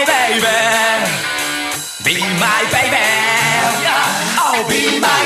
my baby. Be my baby. Oh, be my